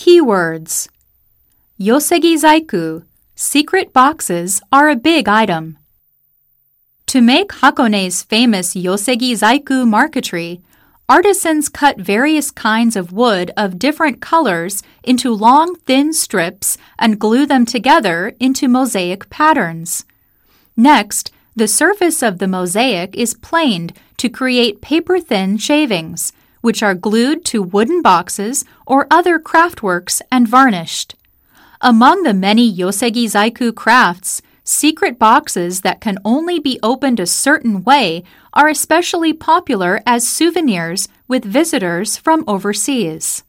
Keywords Yosegi Zaiku, secret boxes, are a big item. To make Hakone's famous Yosegi Zaiku marquetry, artisans cut various kinds of wood of different colors into long, thin strips and glue them together into mosaic patterns. Next, the surface of the mosaic is planed to create paper thin shavings, which are glued to wooden boxes or other craftworks and varnished. Among the many Yosegi Zaiku crafts, secret boxes that can only be opened a certain way are especially popular as souvenirs with visitors from overseas.